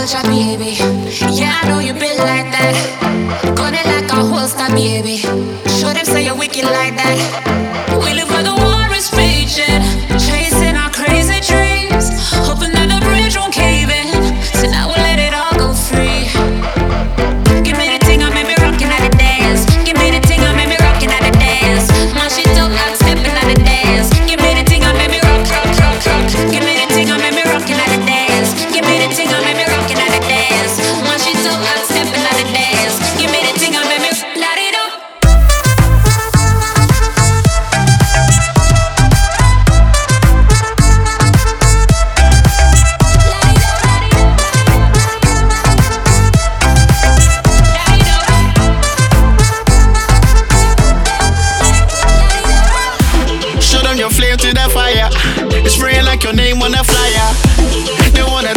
vulture, baby. Yeah, I know you been like that. Gun it like a holster, baby. Show them say you're wicked like that. Turn your flame to the fire. It's spraying like your name on a flyer. They wanna